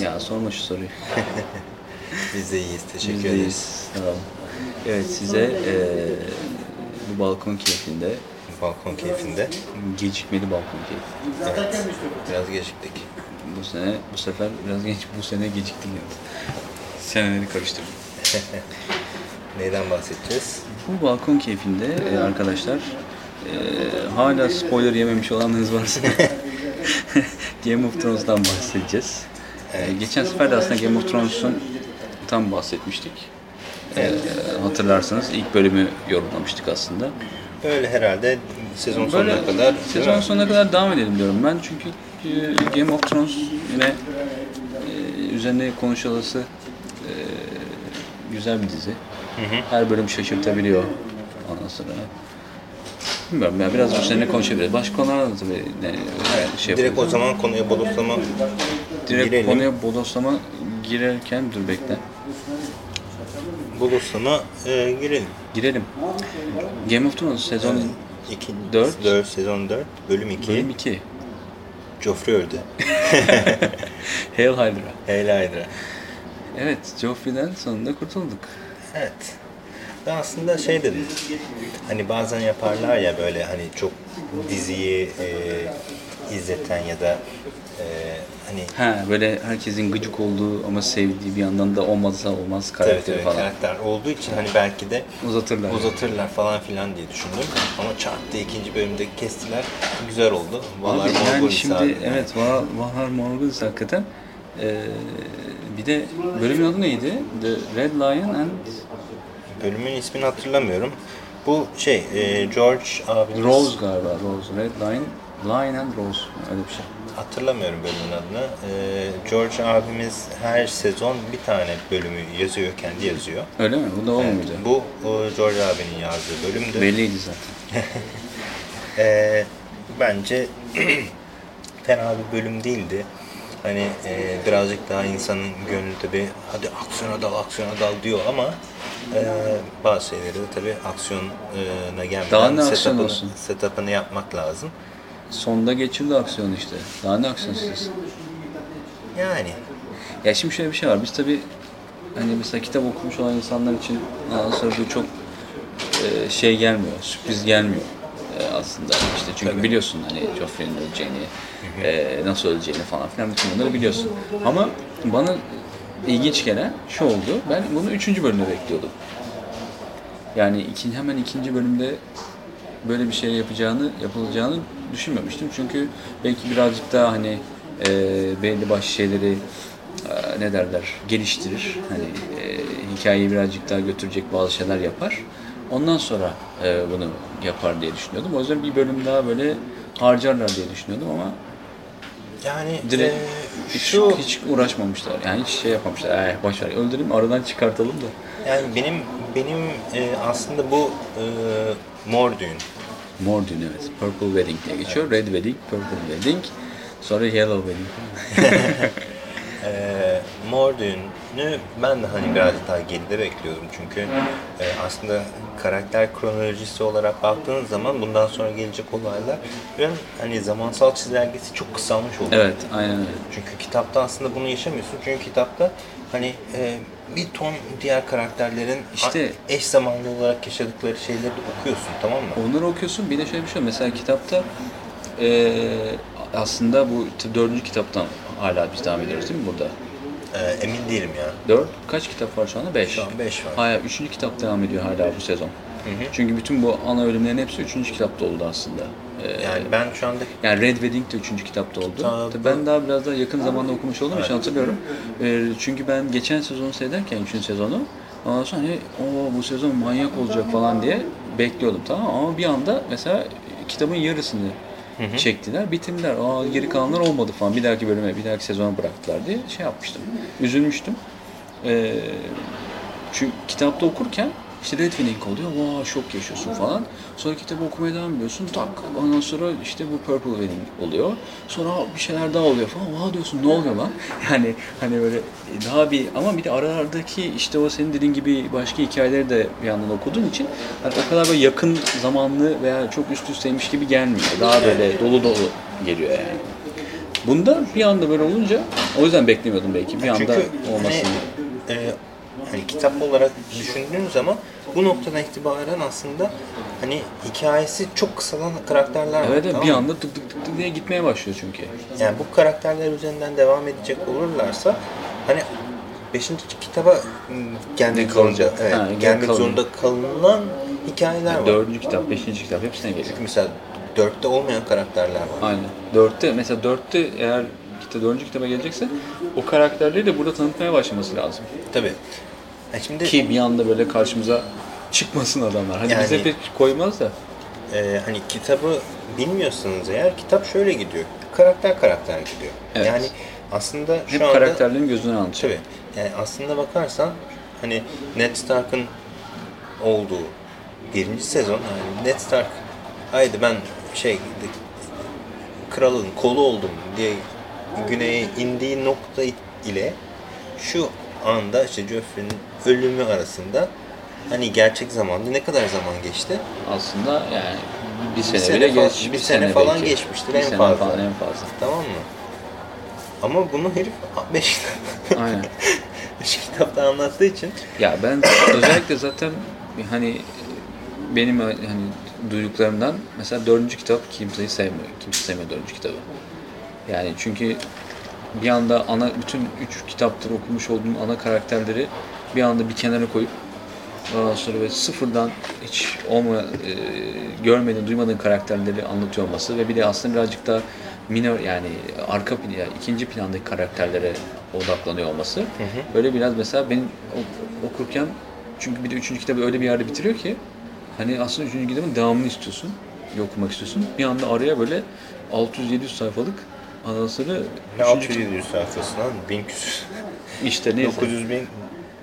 Nasılsınız? Ya sorma şu soruyu. Biz de iyiyiz. Teşekkür Biz de ederiz. iyiyiz. Tamam. Evet size eee, bu balkon keyfinde, Balkon keyfinde. gecikmeli balkon keyfi. Evet. Biraz geciktik. Bu sene, bu sefer biraz geç, bu sene geciktik yani. Seneleri karıştırdım. Neyden bahsedeceğiz? Bu balkon keyfinde e, arkadaşlar e, hala spoiler yememiş olanınız varsa Game of Thrones'tan bahsedeceğiz. E, geçen sefer de aslında Game of Thrones'un tam bahsetmiştik. E, hatırlarsanız ilk bölümü yorumlamıştık aslında. Böyle herhalde sezon sonuna Böyle kadar. değil sezon sonuna kadar devam edelim diyorum ben çünkü e, Game of Thrones yine e, üzerine konuşulası e, güzel bir dizi. Her bölüm şaşırtabiliyor ondan sonra. Bilmiyorum ya biraz üzerine konuşabiliriz. Başka konularda da tabii ne, şey Direkt o yapabiliriz. zaman konuya bodoslama Direkt girelim. konuya bodoslama girerken dur bekle. Bodoslama e, girelim. Girelim. Game of Thrones sezon İki, Dört. 4, sezon 4, bölüm 2. bölüm 2. Joffrey öldü. Hail Hydra. Hail Hydra. Evet, Joffrey'den sonunda kurtulduk. Evet. Ben aslında şey dedim. Hani bazen yaparlar ya böyle hani çok diziyi e, izleten ya da e, hani Ha böyle herkesin gıcık olduğu ama sevdiği bir yandan da olmazsa olmaz tabii, karakteri tabii, falan. karakter olduğu için hani belki de Uzatırlar. uzatırlar falan filan diye düşündüm. Ama çat diye ikinci bölümde kestiler. Güzel oldu. Valar Abi yani Morghulis şimdi abi. evet Va- Valar Morghulis hakikaten. Ee, bir de bölümün adı neydi? The Red Lion and Bölümün ismini hatırlamıyorum. Bu şey e, George abimiz Rose galiba. Rose. Red Lion, Lion and Rose. Öyle bir şey. Hatırlamıyorum bölümün adını. E, George abimiz her sezon bir tane bölümü yazıyor, kendi yazıyor. Öyle mi? Bu da o muydu? Bu o, George abinin yazdığı bölümdü. Belliydi zaten. Ee, bence fena bir bölüm değildi. Hani e, birazcık daha insanın gönlü tabi hadi aksiyona dal aksiyona dal diyor ama e, bazı şeyleri de tabi aksiyona gelmeden ne aksiyon setup'ını, setup'ını yapmak lazım. Sonda geçirdi aksiyon işte. Daha ne aksiyon istiyorsun? Yani Ya şimdi şöyle bir şey var. Biz tabii hani mesela kitap okumuş olan insanlar için ondan sonra bu çok e, şey gelmiyor, sürpriz gelmiyor e, aslında. işte çünkü Tabii. biliyorsun hani Joffrey'nin öleceğini, e, nasıl öleceğini falan filan bütün bunları biliyorsun. Ama bana ilginç gelen şu oldu. Ben bunu üçüncü bölümde bekliyordum. Yani ikinci, hemen ikinci bölümde böyle bir şey yapacağını, yapılacağını düşünmemiştim. Çünkü belki birazcık daha hani e, belli başlı şeyleri e, ne derler geliştirir. Hani e, hikayeyi birazcık daha götürecek bazı şeyler yapar. Ondan sonra e, bunu yapar diye düşünüyordum. O yüzden bir bölüm daha böyle harcarlar diye düşünüyordum ama yani direkt e, hiç, şu hiç uğraşmamışlar. Yani hiç şey yapmamışlar. Eh, boş ver öldürelim aradan çıkartalım da. yani benim benim e, aslında bu e, Mor Düğün Mor düğün evet. Purple Wedding diye geçiyor. Red Wedding, Purple Wedding. Sonra Yellow Wedding. Ee, Mor Düğün'ü ben de hani birazcık daha geride bekliyordum çünkü e, aslında karakter kronolojisi olarak baktığınız zaman bundan sonra gelecek olaylar hani zamansal çizelgesi çok kısalmış oldu. evet, aynen öyle. Çünkü kitapta aslında bunu yaşamıyorsun çünkü kitapta hani e, bir ton diğer karakterlerin İşte- eş zamanlı olarak yaşadıkları şeyleri de okuyorsun tamam mı? Onları okuyorsun. Bir de şöyle bir şey var. Mesela kitapta eee, aslında bu dördüncü kitaptan hala biz devam ediyoruz değil mi burada? Ee, emin değilim ya. Dört. Kaç kitap var şu anda? Beş. Şu an beş var. Hayır, üçüncü kitap devam ediyor hala bu sezon. Çünkü bütün bu ana ölümlerin hepsi üçüncü kitapta oldu aslında. Eee, Yani ben şu anda Yani Red Wedding de üçüncü kitapta oldu. Tabii ben daha biraz daha yakın zamanda okumuş olduğum için hatırlıyorum. Ee, çünkü ben geçen sezonu seyrederken, üçüncü sezonu, ondan sonra hani o bu sezon manyak olacak falan diye bekliyordum tamam mı? ama bir anda mesela kitabın yarısını çektiler, bitirdiler. Aa geri kalanlar olmadı falan. Bir dahaki bölüme, bir dahaki sezona bıraktılar diye şey yapmıştım. Üzülmüştüm. Ee, çünkü kitapta okurken işte Red Wedding oluyor. Vaa şok yaşıyorsun falan. Sonra kitabı okumaya devam ediyorsun. Tak ondan sonra işte bu Purple Wedding oluyor. Sonra bir şeyler daha oluyor falan. Vaa diyorsun ne oluyor lan? Yani hani böyle daha bir ama bir de aralardaki işte o senin dediğin gibi başka hikayeleri de bir yandan okuduğun için hani o kadar böyle yakın zamanlı veya çok üst üsteymiş gibi gelmiyor. Daha böyle dolu dolu geliyor yani. Bunda bir anda böyle olunca o yüzden beklemiyordum belki bir anda Çünkü olmasını. Hani, e, hani kitap olarak düşündüğün zaman bu noktadan itibaren aslında hani hikayesi çok kısalan karakterler var. Evet tamam bir anda tık tık tık tık diye gitmeye başlıyor çünkü. Yani bu karakterler üzerinden devam edecek olurlarsa hani 5. kitaba gelmek zorunda, evet, Ha, gel gelmek kalın. zorunda kalınan hikayeler var. Dördüncü kitap, beşinci kitap hepsine geliyor. Mesela dörtte olmayan karakterler var. Aynen. Dörtte, mesela dörtte eğer kitap, dördüncü kitaba gelecekse o karakterleri de burada tanıtmaya başlaması lazım. Tabii. Yani şimdi Ki bir anda böyle karşımıza çıkmasın adamlar. Hani Yani- bize pek koymaz da. e, hani kitabı bilmiyorsanız eğer kitap şöyle gidiyor. Karakter karakter gidiyor. Evet. Yani aslında şu Hep anda karakterlerin gözüne anlatacak. Tabii. Yani aslında bakarsan hani Ned Stark'ın olduğu birinci sezon yani Ned Stark haydi ben şey kralın kolu oldum diye güneye indiği nokta ile şu anda işte Joffrey'nin ölümü arasında hani gerçek zamanda ne kadar zaman geçti? Aslında yani bir sene, sene bile fa- geç. bir sene falan belki. geçmiştir Bir en sene fazla. falan en fazla. Tamam mı? Ama bunu herif 5 Aynen. kitapta anlattığı için Ya ben özellikle zaten hani benim hani duyduklarımdan mesela dördüncü kitap kimseyi sevmiyor. Kimse sevmiyor dördüncü kitabı. Yani çünkü bir anda ana bütün üç kitaptır okumuş olduğum ana karakterleri bir anda bir kenara koyup ondan sonra böyle sıfırdan hiç olma e, görmediğin, duymadığın karakterleri anlatıyor olması ve bir de aslında birazcık da minor yani arka plan, yani ikinci plandaki karakterlere odaklanıyor olması. Böyle biraz mesela benim okurken çünkü bir de üçüncü kitabı öyle bir yerde bitiriyor ki hani aslında üçüncü kitabın devamını istiyorsun, okumak istiyorsun. Bir anda araya böyle 600-700 sayfalık ondan sonra ne üçüncü 600 700 sayfası lan 1000 küsür. işte neyse. 900 bin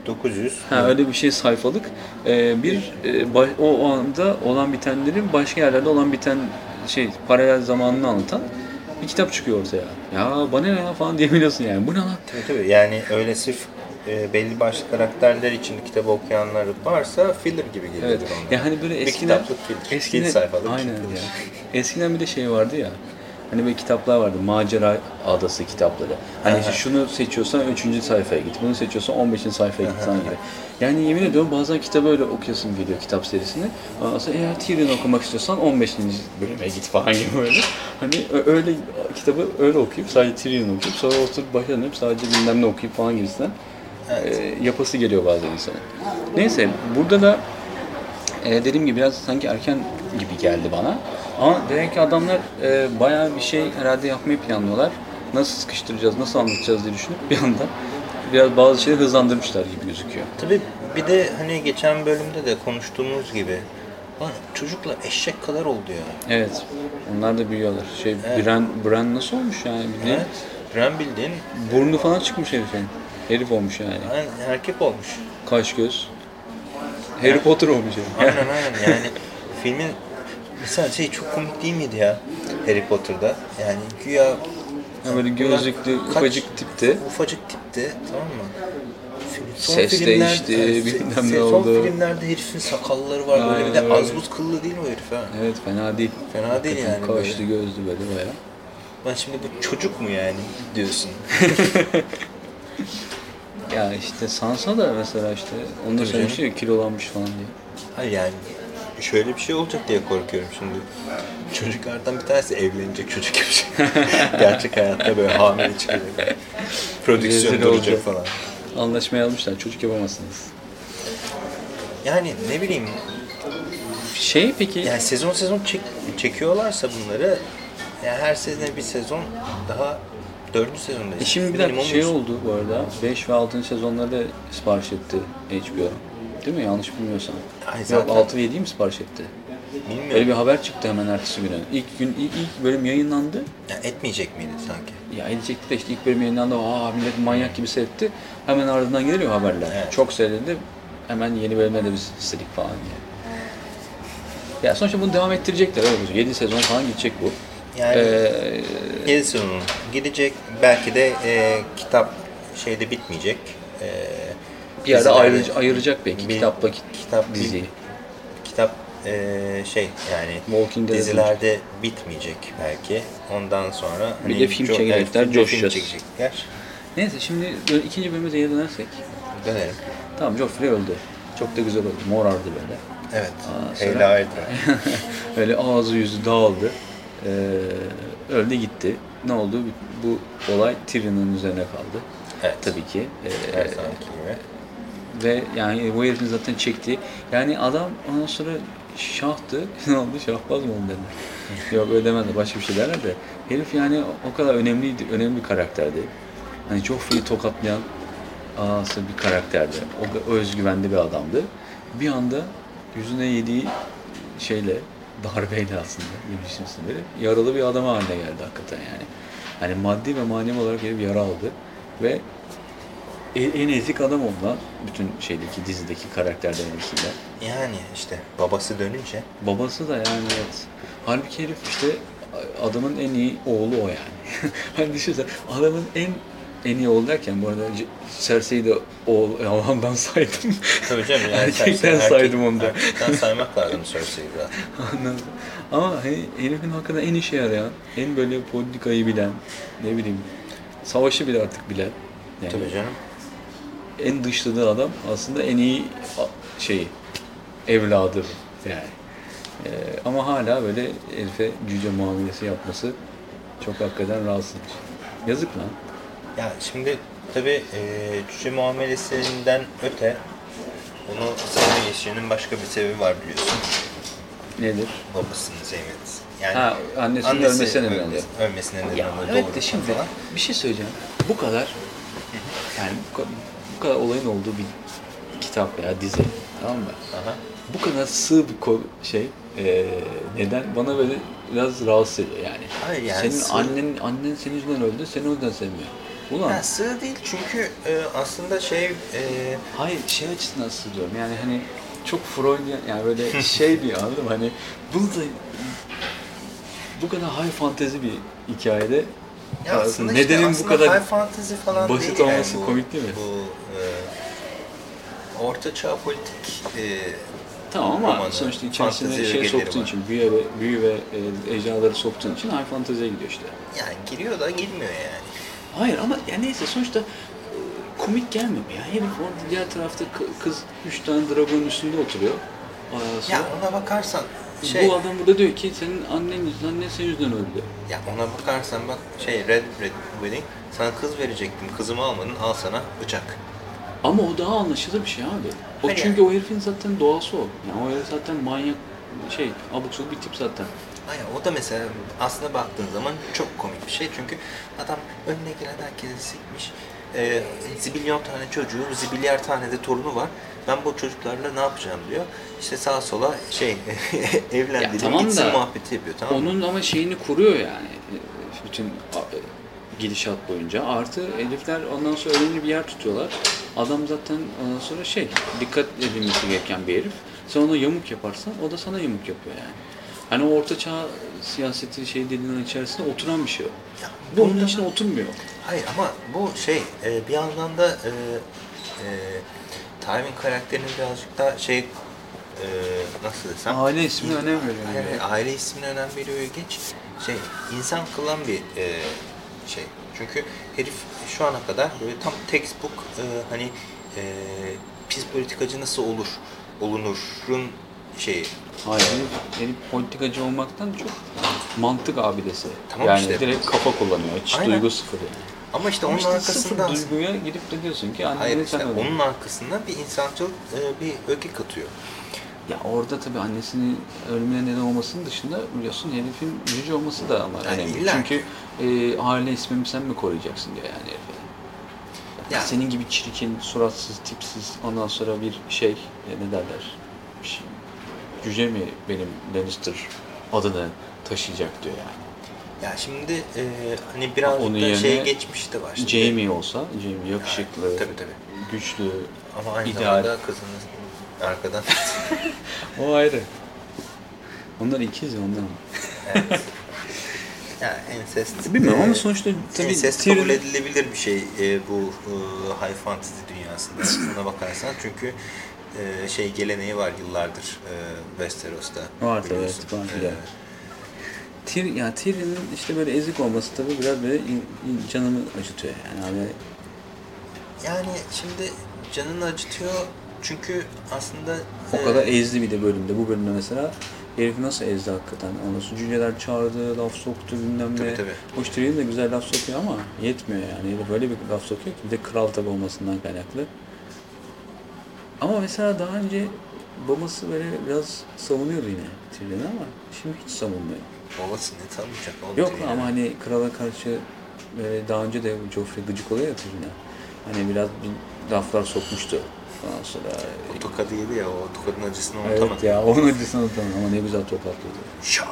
900. Ha, öyle bir şey sayfalık. Ee, bir e, ba- o, anda olan bitenlerin başka yerlerde olan biten şey paralel zamanını anlatan bir kitap çıkıyor ortaya. Ya bana ne ya falan diyebiliyorsun yani. Bu ne lan? Tabii tabii yani öyle sırf e, belli başlı karakterler için kitabı okuyanlar varsa filler gibi geliyor Evet. onlar. Ya hani böyle Bir eskiden kitaplık filler. eskiden Bir sayfalık aynen ya. Eskiden bir de şey vardı ya. Hani böyle kitaplar vardı. Macera Adası kitapları. Hani Aha. işte şunu seçiyorsan 3. sayfaya git. Bunu seçiyorsan 15. sayfaya git falan gibi. Yani yemin ediyorum bazen kitabı öyle okuyorsun geliyor kitap serisini. Sonra eğer Tyrion okumak istiyorsan 15. bölüme git falan gibi böyle. Hani öyle kitabı öyle okuyup sadece Tyrion okuyup sonra oturup başa dönüp sadece bilmem ne okuyup falan gibisinden e, yapası geliyor bazen insanın. Neyse burada da e, dediğim gibi biraz sanki erken gibi geldi bana. Ama demek ki adamlar e, bayağı bir şey herhalde yapmayı planlıyorlar. Nasıl sıkıştıracağız, nasıl anlatacağız diye düşünüp bir anda biraz bazı şeyleri hızlandırmışlar gibi gözüküyor. Tabii bir de hani geçen bölümde de konuştuğumuz gibi lan çocuklar eşek kadar oldu ya. Evet, onlar da büyüyorlar. Şey, Evet. Bran, Bran nasıl olmuş yani? Bildiğin, Evet. Ren bildiğin Burnu falan çıkmış herifin. Herif olmuş yani. aynen erkek olmuş. Kaş göz. Harry Potter olmuş yani. Aynen aynen yani filmin mesela şey çok komik değil miydi ya Harry Potter'da? Yani güya Ha, böyle gözlüklü, ufacık tipte. Ufacık tipte tamam mı? Fi- Ses değişti, Evet, bilmem ne Son oldu. filmlerde herifin sakalları var böyle bir de az buz kıllı değil mi o herif ha? Evet fena değil. Fena değil Hakikaten yani Kaşlı gözlü böyle bayağı. Ben şimdi bu çocuk mu yani diyorsun? Ya işte Sansa da mesela işte onu da söylemişti ya kilolanmış falan diye. Hayır yani şöyle bir şey olacak diye korkuyorum şimdi. Çocuklardan bir tanesi evlenecek çocuk gibi şey. Gerçek hayatta böyle hamile çıkacak. Prodüksiyon duracak olacak. falan. Anlaşmayı almışlar çocuk yapamazsınız. Yani ne bileyim Şey peki yani sezon sezon çek, çekiyorlarsa bunları yani her sene bir sezon daha dördüncü sezondayız. e şimdi bir dakika şey oldu bu arada 5 ve 6. sezonlarda sipariş etti HBO. Değil mi? Yanlış bilmiyorsam. Ay Yok zaten- 6 ve 7'yi mi sipariş etti? Bilmiyorum. Öyle bir haber çıktı hemen ertesi günü. İlk gün ilk, ilk bölüm yayınlandı. Ya etmeyecek miydi sanki? Ya edecekti de işte ilk bölüm yayınlandı. Aa millet manyak gibi seyretti. Hemen ardından geliyor haberler. Evet. Çok seyredildi. hemen yeni bölümde de biz istedik falan diye. Ya sonuçta bunu devam ettirecekler öyle gözüküyor. 7 sezon falan gidecek bu. Yani Ee, 7 sezon gidecek. Belki de e, kitap şeyde bitmeyecek. E, bir yerde dizilerde- ayrı, ayıracak belki bir- kitap bir- diziyi. kitap e, şey yani Walking dizilerde bitmeyecek belki. Ondan sonra hani de film çekecekler, evet, bir de film coşacağız. çekecekler. Neyse şimdi ikinci bölüme geri dönersek. Dönelim. Tamam Joffrey öldü. Çok da güzel oldu. Morardı böyle. Evet. Aa, sonra- Heyla. Öyle ağzı yüzü dağıldı. Ee, öldü gitti. Ne oldu? Bu olay Tyrion'un üzerine kaldı. Evet. Tabii ki. Ee, Her zamanki gibi. Ve yani bu herifin zaten çektiği. Yani adam ondan sonra şahtı. ne oldu? Şahbaz mı oldu derler. Yok öyle demezler. Başka bir şey derler de. Herif yani o kadar önemliydi. Önemli bir karakterdi. Hani Joffrey'i tokatlayan ağası bir karakterdi. O özgüvenli bir adamdı. Bir anda yüzüne yediği şeyle darbeyle aslında yemişim sinirleri yaralı bir adam haline geldi hakikaten yani. Hani maddi ve manevi olarak herif yara aldı ve en, ezik adam oldu lan bütün şeydeki dizideki karakterlerin arasında. Yani işte babası dönünce Babası da yani evet. Halbuki herif işte adamın en iyi oğlu o yani. hani düşünsene adamın en en iyi oğlu derken bu arada Cersei'yi de oğul yalandan saydım. Tabii canım yani Erkekten erkek- saydım onu da. Erkekten saymak lazım Cersei'yi zaten. Anladım. Ama hani herifin hakkında en işe yarayan, en böyle politikayı bilen, ne bileyim savaşı bile artık bilen. Yani Tabii canım. En dışladığı adam aslında en iyi şeyi, evladı yani. Ee, ama hala böyle herife cüce muamelesi yapması çok hakikaten rahatsız edici. Yazık lan. Ya şimdi tabii e, cüce muamelesinden öte onu sevme başka bir sebebi var biliyorsun. Nedir? Babasını sevmesi. Yani Ha, annesinin annesi ölmesine neden oluyor. Ölmesine neden oluyor. evet de şimdi falan. bir şey söyleyeceğim. Bu kadar yani bu kadar, bu kadar olayın olduğu bir kitap veya dizi tamam mı? Aha. Bu kadar sığ bir şey e, neden bana böyle biraz rahatsız ediyor yani. Hayır yani senin sığ- annen annen senin yüzünden öldü, seni o yüzden sevmiyor. Ulan Ya sığ değil çünkü e, aslında şey e, hayır şey açısından sığ diyorum yani hani çok Freudian yani böyle şey bir anladın mı? Hani bunu da bu kadar high fantezi bir hikayede ya Aslında aslında işte nedenin bu aslında kadar high fantasy falan basit değil olması yani bu, komik değil mi? Bu e, orta çağ politik e, Tamam ama romanı, sonuçta içerisine şey soktuğun var. için, büyü ve, büyü ve e, ejderhaları soktuğun için high fantasy'ye gidiyor işte. yani giriyor da girmiyor yani. Hayır ama ya neyse sonuçta e, komik gelmiyor mu ya? Herif orada diğer tarafta kı- kız üç tane dragonun üstünde oturuyor. Sonra Ya ona bakarsan şey bu adam burada diyor ki senin annen yüzünden, annen senin yüzünden öldü. ya ona bakarsan bak şey Red Red Wedding sana kız verecektim kızımı almadın al sana bıçak. Ama o daha anlaşılır bir şey abi. O Hayır çünkü o herifin zaten doğası o. Yani o herif zaten manyak şey abuk sabuk bir tip zaten. Hayır o da mesela aslında baktığın zaman çok komik bir şey çünkü adam önüne gelen herkesi sikmiş. Ee, zibilyon tane çocuğu, zibilyar tane de torunu var. Ben bu çocuklarla ne yapacağım diyor. İşte sağa sola şey evlendirelim Ya tamam gitsin da muhabbeti yapıyor tamam mı? Onun ama şeyini kuruyor yani. Bütün a- gidişat boyunca. Artı herifler ondan sonra önemli bir yer tutuyorlar. Adam zaten ondan sonra şey, dikkat edilmesi gereken bir herif. Sen ona yamuk yaparsan o da sana yamuk yapıyor yani. Hani orta çağ siyaseti şey dediğinin içerisinde oturan bir şey o. Ya Bu onun içine oturmuyor. Hayır ama bu şey e, bir yandan da e, e, Tywin karakterinin birazcık daha şey e, nasıl desem Aile ismine önem veriyor yani. aile ismine önem veriyor geç şey insan kılan bir e, şey çünkü herif şu ana kadar böyle tam textbook e, hani e, pis politikacı nasıl olur olunurun şeyi Hayır, herif, herif politikacı olmaktan çok mantık abidesi. Tamam yani işte. direkt kafa kullanıyor. Hiç Aynen. duygu sıfır yani. Ama işte onun işte arkasından sıfır duyguya gidip de diyorsun ki anneni hayır sen işte öldürdün. onun arkasından bir insancıl e, bir öge katıyor. Ya orada tabii annesinin ölümüne neden olmasının dışında biliyorsun herifin cüce olması da ama Yani önemli. Çünkü e, aile ismimi sen mi koruyacaksın diyor yani herife. Ya. Senin gibi çirkin, suratsız, tipsiz ondan sonra bir şey e, ne derler? Bir şey, cüce mi benim Lannister adını taşıyacak diyor yani. Ya şimdi e, hani birazcık Onun da yerine şeye geçmiş de var. Şimdi. Jamie olsa, Jamie yakışıklı, Tabii tabii. güçlü, Ama aynı ideal. zamanda kızını arkadan O ayrı. Onlar ikiz ya ondan. ya ensest. Bilmiyorum ama e, sonuçta tabii ensest Tyrion- kabul edilebilir bir şey e, bu e, high fantasy dünyasında aslına bakarsan çünkü e, şey geleneği var yıllardır e, Westeros'ta. Var biliyorsun. evet, var, E, biliyorum. Tyr, ya Tyrion'un işte böyle ezik olması tabii biraz böyle in- in- canımı acıtıyor yani abi. yani şimdi canını acıtıyor çünkü aslında O e, kadar ezdi bir de bölümde. Bu bölümde mesela herif nasıl ezdi hakikaten. Sonra cümleler çağırdı, laf soktu bilmem ne. Tabii, tabii. Hoş Tyrion de güzel laf sokuyor ama yetmiyor yani. Herif Böyle bir laf sokuyor ki bir de kral tabi olmasından kaynaklı. Ama mesela daha önce babası böyle biraz savunuyordu yine Tyrion'u ama şimdi hiç savunmuyor. Babası ne tanıyacak oğlum Yok Tyrion'u? ama hani krala karşı böyle daha önce de Joffrey gıcık oluyor ya Tyrion'a. Hani biraz bir laflar sokmuştu. Ondan sonra O tokadı yedi ya o tokadın acısını Evet unutamadı. ya onun acısını unutamam ama ne güzel tokatlıyordu. Şak.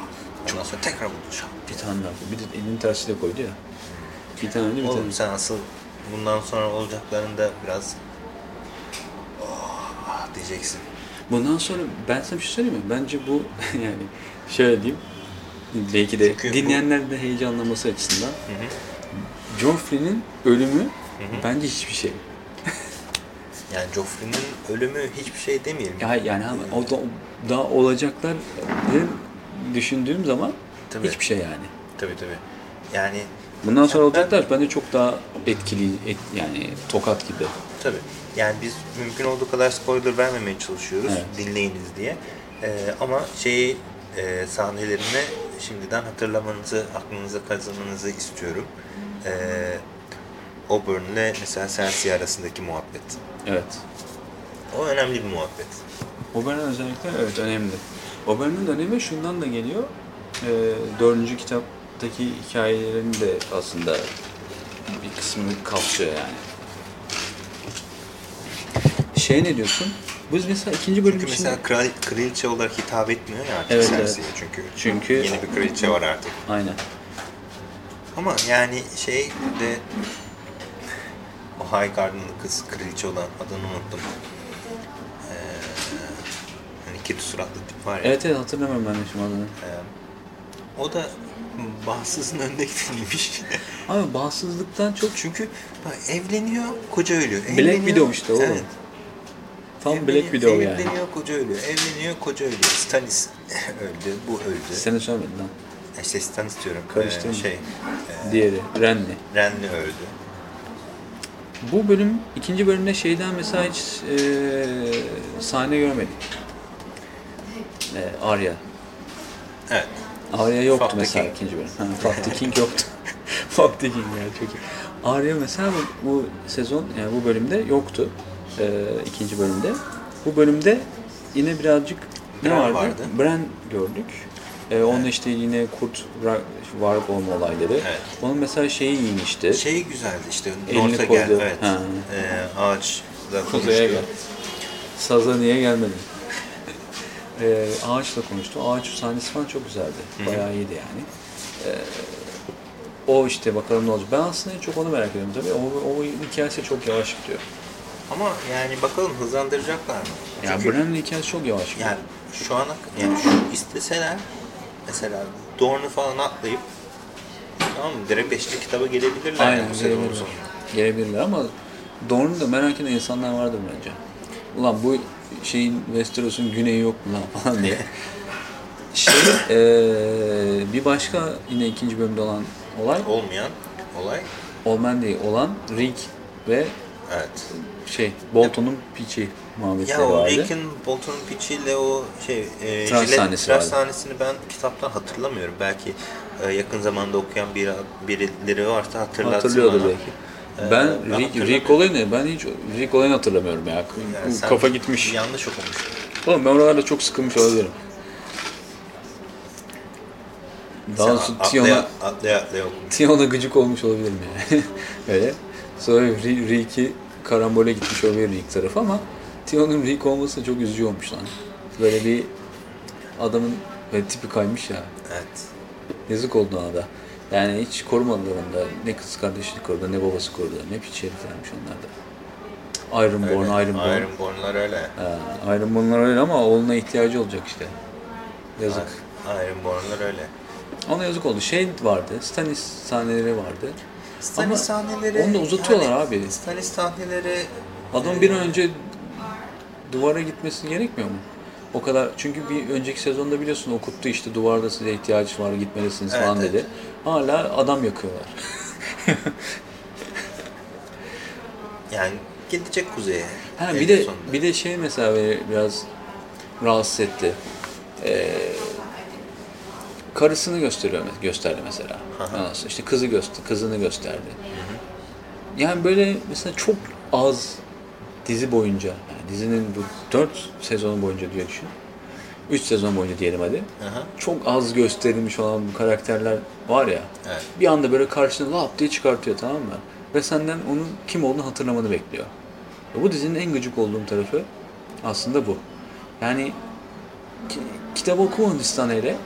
Ondan sonra tekrar vurdu şak. Bir tane daha. Bir de elinin tersiyle koydu ya. Bir tane önce bir tane. Oğlum sen asıl bundan sonra olacaklarında biraz oh, diyeceksin. Bundan sonra ben sana bir şey söyleyeyim mi? Bence bu yani şöyle diyeyim. Belki de Çünkü dinleyenler de heyecanlaması açısından. Joffrey'nin ölümü hı. bence hiçbir şey. Yani Joffrey'nin ölümü hiçbir şey demeyelim. Ya yani ama o da daha olacaklar düşündüğüm zaman Tabii. hiçbir şey yani. Tabii tabii. Yani Bundan sonra Ben- olacaklar bence çok daha etkili et, yani tokat gibi. tabii. Yani biz mümkün olduğu kadar spoiler vermemeye çalışıyoruz. Evet. Dinleyiniz diye. Ee, ama şeyi e, sahnelerini şimdiden hatırlamanızı, aklınıza kazanmanızı istiyorum. Ee, Obern'le mesela Cersei arasındaki muhabbet. Evet. O önemli bir muhabbet. Ober'in özellikle evet önemli. Ober'in önemi şundan da geliyor. Ee, dördüncü kitaptaki hikayelerin de aslında bir kısmını kapsıyor yani. Şey ne diyorsun? Biz mesela ikinci bölüm Çünkü için... mesela kral, kraliçe olarak hitap etmiyor ya artık Evet, Cersei'ye çünkü. Çünkü- Yeni bir kraliçe var artık. Aynen. Ama yani şey de o High Garden'lı kız kraliçe olan adını unuttum. Ee, hani kedi suratlı tip var ya. Evet evet hatırlamıyorum ben şimdi adını. Ee, o da bahtsızın önde gideniymiş. Abi bağımsızlıktan çok Çünkü bak, evleniyor, koca ölüyor. Black Evleniyor, Widow işte oğlum. Evet. Tam Black Widow yani. Evleniyor, koca ölüyor. Evleniyor, koca ölüyor. Stannis öldü, bu öldü. Seni söylemedin lan. İşte Stannis diyorum. Karıştırma. Ee, şey, Diğeri Renly. Renly öldü. Bu bölüm, ikinci bölümde şeyden mesela hiç e, sahne görmedik. E, Arya. Evet. Arya yoktu Fuck mesela King. ikinci bölüm. Ha, Fuck the King yoktu. Fuck the King ya çok iyi. Arya mesela bu, bu sezon, yani bu bölümde yoktu. E, ikinci bölümde. Bu bölümde yine birazcık ne Bran vardı? vardı. Bran gördük. E, onun işte yine kurt varlık olma olayları. Evet. Onun mesela şeyi iyiymişti. Şey güzeldi işte. Elini North'a gel. koydu. Evet. Ha. Ee, ağaç da Kuzeye gel. Saza niye gelmedin? Ee, ağaçla konuştu. Ağaç sahnesi falan çok güzeldi. Bayağı iyiydi yani. Ee, o işte bakalım ne olacak. Ben aslında çok onu merak ediyorum tabii. O, o hikayesi çok yavaş gidiyor. Ama yani bakalım hızlandıracaklar mı? Yani Çünkü Bran'ın hikayesi çok yavaş yani şu ana yani şu isteseler mesela Dorne'u falan atlayıp tamam mı? Direkt 5. kitaba gelebilirler Aynen yani gelebilirler. Gelebilirler ama Dorne'u da merak eden insanlar vardır bence. Ulan bu şeyin Westeros'un güneyi yok mu lan falan diye. Şey, eee, bir başka yine ikinci bölümde olan olay, Olmayan olay. Olman değil, olan Rick ve Evet. Şey, Bolton'un piçi muhabbetleri Ya o vardı. Rick'in Bolton'un piçiyle o şey e, Tıraş jilet- sahnesi tıraş vardı. sahnesini ben kitaptan hatırlamıyorum. Belki e, yakın zamanda okuyan bir, birileri varsa hatırlatsın Hatırlıyordu bana. belki. Ee, Ben, ben Rick. Rick olayını, ben hiç Rick olayını hatırlamıyorum ya. Yani Kafa gitmiş. Yanlış okumuşsun. Oğlum ben oralarda çok sıkılmış olabilirim. Daha doğrusu atlaya, Tion'a atlaya atlaya okumuşsun. Tion'a gıcık olmuş olabilirim yani. Öyle. Sonra Ri- Rick'i karambole gitmiş Rick tarafı ama Tion'un Rick olması çok üzücü olmuş lan. Böyle bir adamın böyle tipi kaymış ya. Evet. Yazık oldu ona da. Yani hiç korumadılar onda. Ne kız kardeşini korudu, ne babası korudu. Ne piç heriflermiş onlar da. Ironborn, Öyle. Ironborn. Ironborn'lar öyle. Ha, Ironborn'lar öyle ama oğluna ihtiyacı olacak işte. Yazık. Ironborn'lar öyle. Ona yazık oldu. Şey vardı, Stannis sahneleri vardı. Stanis sahneleri... onu da uzatıyorlar yani abi. Stanis sahneleri... Adam bir an önce duvara gitmesi gerekmiyor mu? O kadar çünkü bir önceki sezonda biliyorsun okuttu işte duvarda size ihtiyaç var gitmelisiniz Evet, falan evet. dedi. Hala adam yakıyorlar. Yani gidecek kuzeye. Ha bir de sonunda. bir de şey mesela beni biraz rahatsız etti. Ee, karısını gösteriyor gösterdi mesela. Aha. İşte kızı göster kızını gösterdi. Yani böyle mesela çok az dizi boyunca yani dizinin bu 4 sezonu boyunca diye düşün. 3 sezon boyunca diyelim hadi. Aha. Çok az gösterilmiş olan bu karakterler var ya. Evet. Bir anda böyle karşına lap diye çıkartıyor tamam mı? Ve senden onun kim olduğunu hatırlamanı bekliyor. Ve bu dizinin en gıcık olduğum tarafı aslında bu. Yani ki, kitap okumadın hele.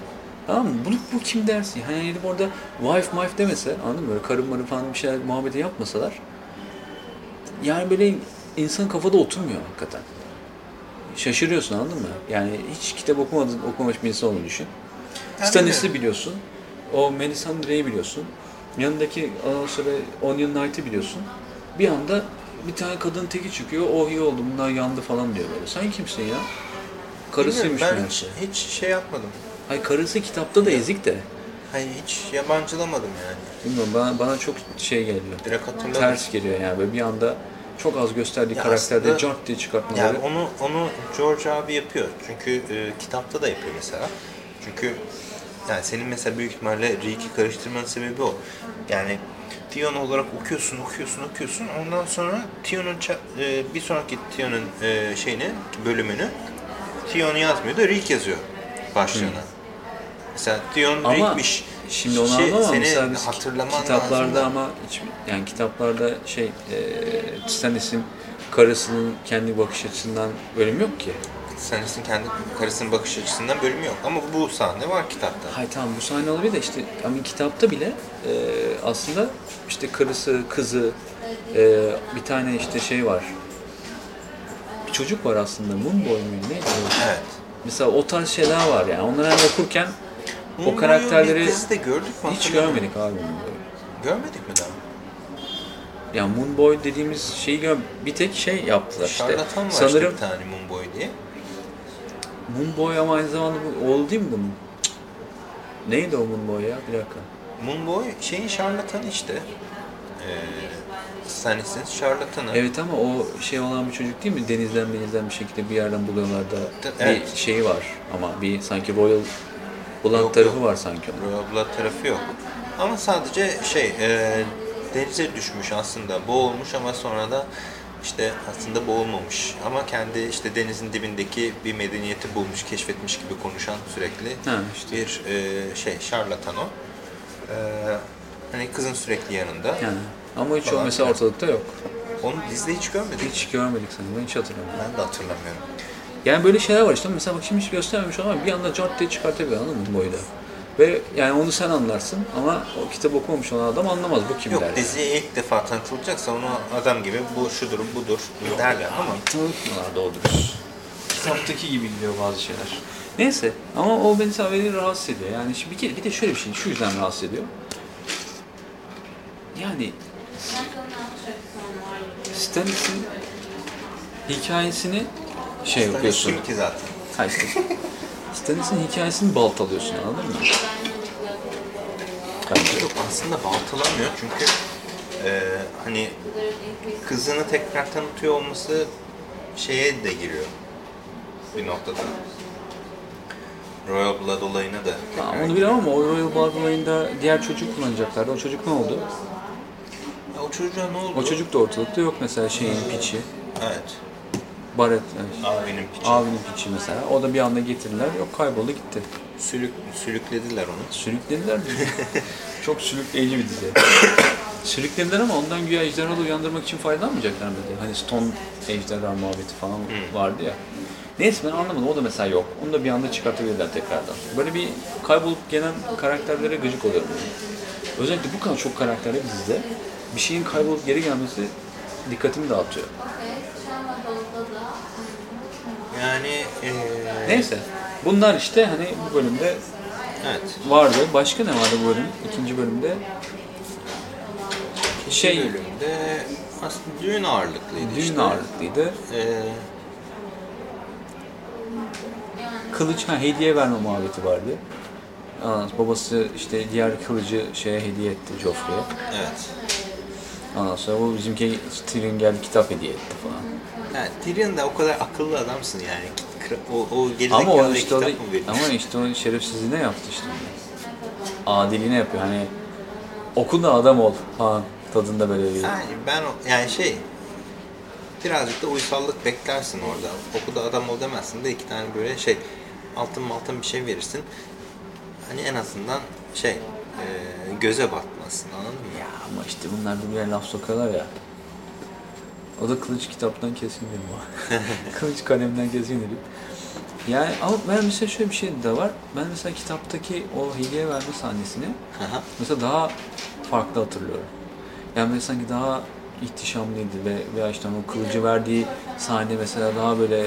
Tamam mı? Bu, bu kim dersin? Hani gidip orada wife wife demese, anladın mı? Böyle karın marı falan bir şeyler muhabbeti yapmasalar. Yani böyle insan kafada oturmuyor hakikaten. Şaşırıyorsun anladın mı? Yani hiç kitap okumadın, okumamış bir insan olduğunu düşün. Bilmiyorum. biliyorsun. O Melisandre'yi biliyorsun. Yanındaki ondan sonra Onion Knight'ı biliyorsun. Bir anda bir tane kadın teki çıkıyor. Oh iyi oldu bunlar yandı falan diyor böyle. Sen kimsin ya? Karısıymış ben meğerse. hiç şey yapmadım. Hayır karısı kitapta da ezik de. Hayır hiç yabancılamadım yani. Bilmiyorum bana, bana çok şey geliyor. Direkt hatırladım. Ters geliyor yani böyle bir anda çok az gösterdiği Ya karakterde aslında- cart diye çıkartmaları. Yani onu onu George abi yapıyor. Çünkü e, kitapta da yapıyor mesela. Çünkü yani senin mesela büyük ihtimalle Rick'i karıştırmanın sebebi o. Yani Tion olarak okuyorsun, okuyorsun, okuyorsun. Ondan sonra Tion'un ça- e, bir sonraki Tion'un e, şeyini, bölümünü Tion yazmıyor da Rick yazıyor başlığına. Mesela Tion Ama Rick'miş. Şimdi onu Şey, anlamam mesela biz hatırlaman kitaplarda lazım ama hiç, yani kitaplarda şey e, Stannis'in karısının kendi bakış açısından bölüm yok ki. Stannis'in kendi karısının bakış açısından bölümü yok. Ama bu sahne var kitapta. Hayır tamam bu sahne olabilir de işte ama kitapta bile e, aslında işte karısı, kızı, e, bir tane işte şey var. Bir çocuk var aslında. Moonboy muydu neydi? Evet. Mesela o tarz şeyler var yani. Onları hani okurken o karakterleri dizide gördük mü? hiç hatırlamıyorum. görmedik abi. Görmedik mi daha? Ya Moonboy dediğimiz şeyi gör bir tek şey yaptılar işte. Şarlatan var işte Sanırım bir tane Moonboy diye. Moonboy ama aynı zamanda bu oğlu değil mi bunun? Cık. Neydi o Moonboy ya? Bir dakika. Moonboy şeyin şarlatanı işte. Ee, Stannis'in şarlatanı. Evet ama o şey olan bir çocuk değil mi? Denizden denizden bir şekilde bir yerden buluyorlar da Evet. bir şeyi var ama bir sanki Royal Blood Yok, tarafı yok. var sanki onun. Royal Blood tarafı yok. Ama sadece şey e, denize düşmüş aslında. Boğulmuş ama sonra da işte aslında boğulmamış. Ama kendi işte denizin dibindeki bir medeniyeti bulmuş, keşfetmiş gibi konuşan sürekli Ha, işte. bir e, şey şarlatan o. E, hani kızın sürekli yanında. Yani. Ama hiç o mesela ortalıkta yok. Onu dizide hiç görmedik. Hiç görmedik sanırım. Hiç hatırlamıyorum. Ben de hatırlamıyorum. Yani böyle şeyler var işte. Mesela bak şimdi hiç göstermemiş ama bir anda cart diye çıkartabiliyor anladın mı Moonboy'da? Ve yani onu sen anlarsın ama o kitap okumamış olan adam anlamaz bu kim Yok der. diziye ilk defa tanıtılacaksa onu adam gibi bu şudur budur derler ama Tanıtmıyorlar doğru dürüst. Kitaptaki gibi gidiyor bazı şeyler. Neyse ama o beni beni rahatsız ediyor. Yani şimdi bir, kere, bir de şöyle bir şey şu yüzden rahatsız ediyor. Yani Stannis'in hikayesini şey Stannis yapıyorsun. kim ki zaten? Ha işte. Stannis'in hikayesini baltalıyorsun anladın mı? Bence. Yok aslında baltalamıyor çünkü e, hani kızını tekrar tanıtıyor olması şeye de giriyor bir noktada. Royal Blood olayına da. Tamam onu bilemem ama o Royal Blood olayında diğer çocuk kullanacaklardı. O çocuk ne oldu? Ya o çocuğa ne oldu? O çocuk da ortalıkta yok mesela şeyin piçi. Evet. Barret, Abinin piçi. abinin piçi mesela. O da bir anda getirdiler. Yok kayboldu gitti. Sülük, sülüklediler onu. Sürüklediler mi? Çok sürükleyici bir dizi. Sürüklediler ama ondan güya ejderhalı uyandırmak için faydalanmayacaklar mı dedi. Hani Stone ejderha muhabbeti falan vardı ya. Neyse ben anlamadım. O da mesela yok. Onu da bir anda çıkartabilirler tekrardan. Böyle bir kaybolup gelen karakterlere gıcık oluyorum. ben. Özellikle bu kadar çok karakterli dizide bir şeyin kaybolup geri gelmesi dikkatimi dağıtıyor. Yani e, Neyse. Bunlar işte hani bu bölümde evet. vardı. Başka ne vardı bu bölüm? İkinci bölümde Şey Şey- bölümde aslında düğün ağırlıklıydı düğün işte. ağırlıklıydı. E, Kılıç ha hediye verme muhabbeti vardı. Aa, babası işte diğer kılıcı şeye hediye etti Joffrey'e. evet. Ondan sonra bu bizimki Tyrion geldi kitap hediye etti falan. Yani Tyrion da o kadar akıllı adamsın yani. O, o gerizekalı Ama o işte o, kitap mı veriyor? ama işte o şerefsizliğine yaptı işte. Adiliğine yapıyor hani oku da adam ol falan tadında böyle bir. Yani ben o- yani şey birazcık da uysallık beklersin orada. Okuda adam ol demezsin de iki tane böyle şey altın altın bir şey verirsin. Hani en azından şey e, göze batmasın anladın mı? Ya ama işte bunlar birbirine laf sokuyorlar ya. O da kılıç kitaptan kesin benim o. kılıç kalemden dedim. Yani ama ben mesela şöyle bir şey de var. Ben mesela kitaptaki o hediye verme sahnesini mesela daha farklı hatırlıyorum. Yani böyle sanki daha ihtişamlıydı ve veya işte o kılıcı verdiği sahne mesela daha böyle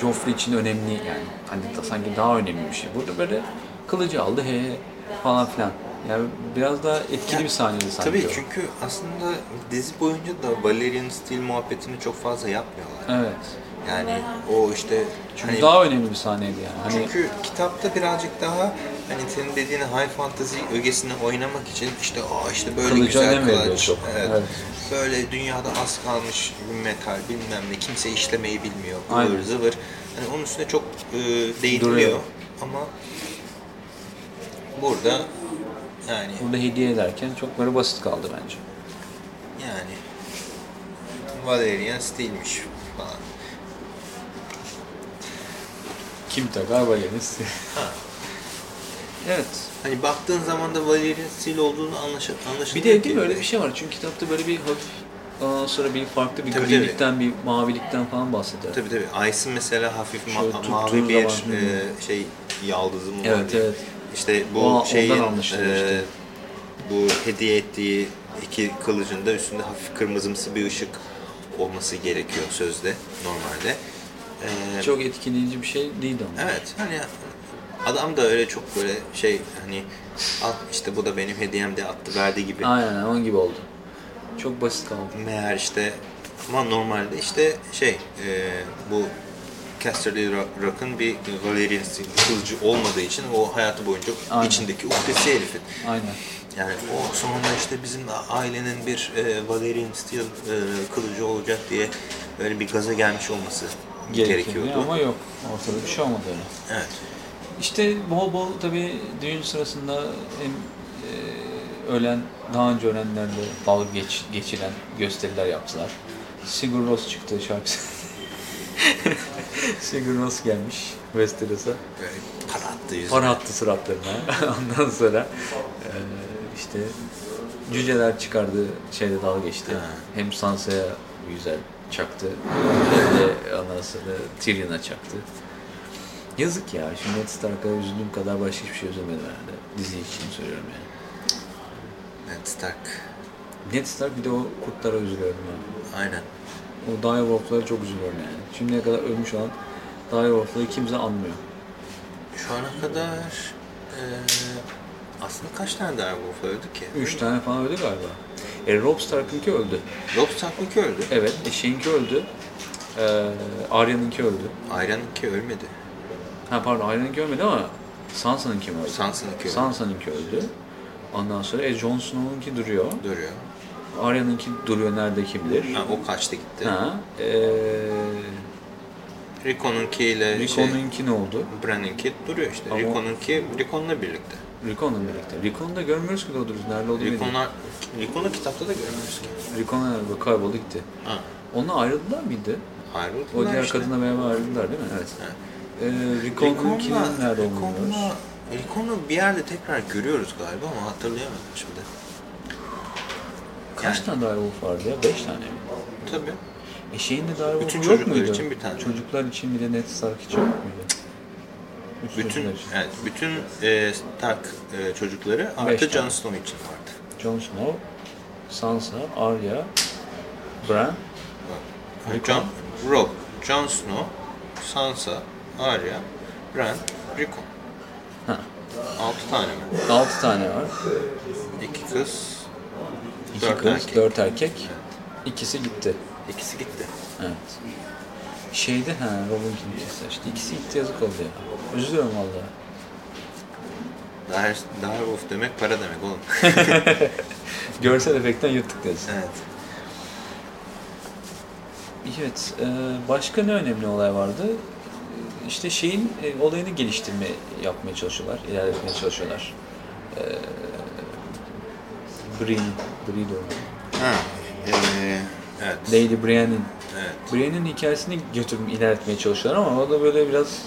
Joffrey için önemli yani. Hani da, sanki daha önemli bir şey. Burada böyle kılıcı aldı he he falan filan. Yani biraz daha etkili Ya, bir sahneydi sanki Tabii o. çünkü aslında dizi boyunca da Valerian Steel muhabbetini çok fazla yapmıyorlar. Evet. Yani o işte Çünkü hani- daha önemli bir sahneydi yani. Hani Çünkü kitapta birazcık daha hani senin dediğin high fantasy ögesini oynamak için işte aa işte böyle Kılıca güzel kılıç. çok. Evet. Evet. Böyle dünyada az kalmış bir metal bilmem ne kimse işlemeyi bilmiyor. Aynen. Zıvır. Hani onun üstüne çok e, değiniliyor Duruyor. ama burada yani burada hediye ederken çok böyle basit kaldı bence. yani Valerian Steel'miş falan. Kim takar Valerius? Ha. evet. Hani baktığın zaman da Valerian Steel olduğunu anlaşı, anlaşılıyor Bir de değil mi öyle bir şey var. Çünkü kitapta böyle bir hafif ondan sonra bir farklı bir Tabii, grilikten, bir mavilikten falan bahsediyor. Tabii tabii. Ice'ın mesela hafif ma- mavi bir zaman, e, şey yaldızı mı var? Evet, diye. evet. İşte bu ondan şeyin e, işte. bu hediye ettiği iki kılıcında üstünde hafif kırmızımsı bir ışık olması gerekiyor sözde normalde. E, Çok etkileyici bir şey değildi ama. Evet hani adam da öyle çok böyle şey hani al işte bu da benim hediyem de attı verdi gibi. Aynen onun gibi oldu. Çok basit kaldı. Meğer işte ama normalde işte şey e, bu Casterly Rock- Rock'ın bir Valerian Steel kılıcı olmadığı için o hayatı boyunca Aynen. içindeki ukdesi herifin. Aynen. Yani o sonunda işte bizim ailenin bir e, Valerian Steel e, kılıcı olacak diye böyle bir gaza gelmiş olması Gerekiyordu gerekiyordu. ama yok. Ortada bir şey olmadı öyle. Evet. İşte bol bol tabii düğün sırasında hem e, ölen, daha önce ölenlerle dalga geç, geçiren gösteriler yaptılar. Sigur Rós çıktı şarkısı. Sigur Rós gelmiş Westeros'a. Böyle para attı yüzüne. Para attı suratlarına. Ondan sonra e, işte cüceler çıkardı şeyde dalga geçti. Ha. Hem Sansa'ya güzel çaktı hem de ondan sonra Tyrion'a çaktı. Yazık ya. Şimdi Ned Stark'a üzüldüğüm kadar başka hiçbir şey üzülmedim herhalde. Dizi için söylüyorum yani. Ned Stark. Ned Stark bir de o kurtlara üzülüyorum yani. Aynen. O Direwolf'lara çok üzülüyorum yani. Şimdiye kadar ölmüş olan Direwolf'ları kimse anmıyor. Şu ana kadar e, aslında kaç tane Direwolf öldü ki? Üç tane falan öldü galiba. E, Robb Stark'ınki öldü. Robb Stark'ınki öldü. Evet, e, şeyinki öldü. Ee, Arya'nınki öldü. Arya'nınki ölmedi. Ha pardon, Arya'nınki ölmedi ama Sansa'nınki mi öldü? Sansa'nınki öldü. Sansa'nınki öldü. Ondan sonra e, Jon Snow'unki duruyor. Duruyor. Arya'nınki duruyor nerede kim bilir. Ha, o kaçtı gitti. Ha, ee, Rico'nunki ile şey, Rickon'unki ne oldu? Bran'ınki duruyor işte. Ama- Rico'nunki Ricon'la birlikte. Rickon'la birlikte. Rickon'u da görmüyoruz ki doğru. Nerede olduğunu. Ricon'lar Ricon'u kitapta da görmüyoruz ki. Rickon nerede? Kayboldu gitti. Ha. Onunla ayrıldılar mıydı? Ayrıldılar O diğer işte. kadınla beraber ayrıldılar değil mi? Evet. Ha. Ee, Rickon'unkinin Ricon'la nerede olduğunu Ricon'u bir yerde tekrar görüyoruz galiba ama hatırlayamadım şimdi. Kaç Yani- tane Direwolf vardı ya? Beş tane mi? Tabii. E şeyin de Direwolf Bütün yok çocuklar muydu? için bir tane. Çocuklar için bir de Ned Stark için yok muydu? Bütün çocuklar için. evet, bütün e, Stark e, çocukları artı Jon. Snow için vardı. Jon Snow, Sansa, Arya, Bran, Rickon. Jon, Rob, Jon Snow, Sansa, Arya, Bran, Rickon. Ha. 6 tane mi? 6 tane var. 2 kız, 2 4 kız, erkek. 4 erkek. İkisi gitti. İkisi gitti. Evet. Şeyde ha Robin Hood işte ikisi gitti yazık oldu ya. Üzülüyorum vallahi. Daha, daha of demek para demek oğlum. Görsel efektten yırttık diyorsun. evet. Evet, e, başka ne önemli olay vardı? İşte şeyin e, olayını geliştirme yapmaya çalışıyorlar, ilerletmeye çalışıyorlar. E, Brienne, Brienne. Ha. Ee, evet. Lady Brienne'in. Evet. Brienne'in hikayesini götürüp ilerletmeye çalışıyorlar ama o da böyle biraz